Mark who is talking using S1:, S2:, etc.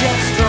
S1: just